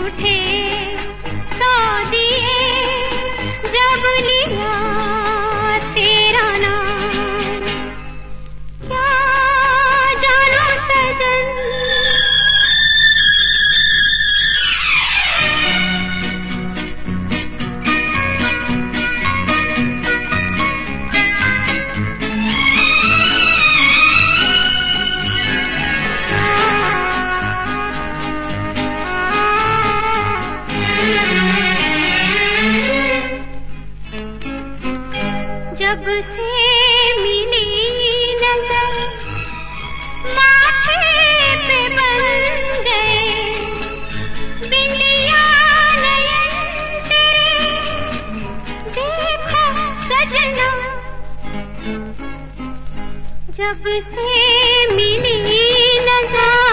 उठे मिली नज़र